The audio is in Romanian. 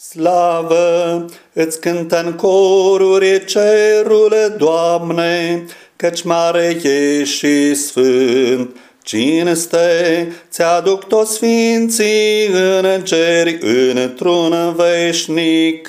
Slavă, îți cântă în coruri cerule, Doamne, căci mare ești și sfânt. Cinste ți-aduc toți sfinții în ceri într-un veșnic.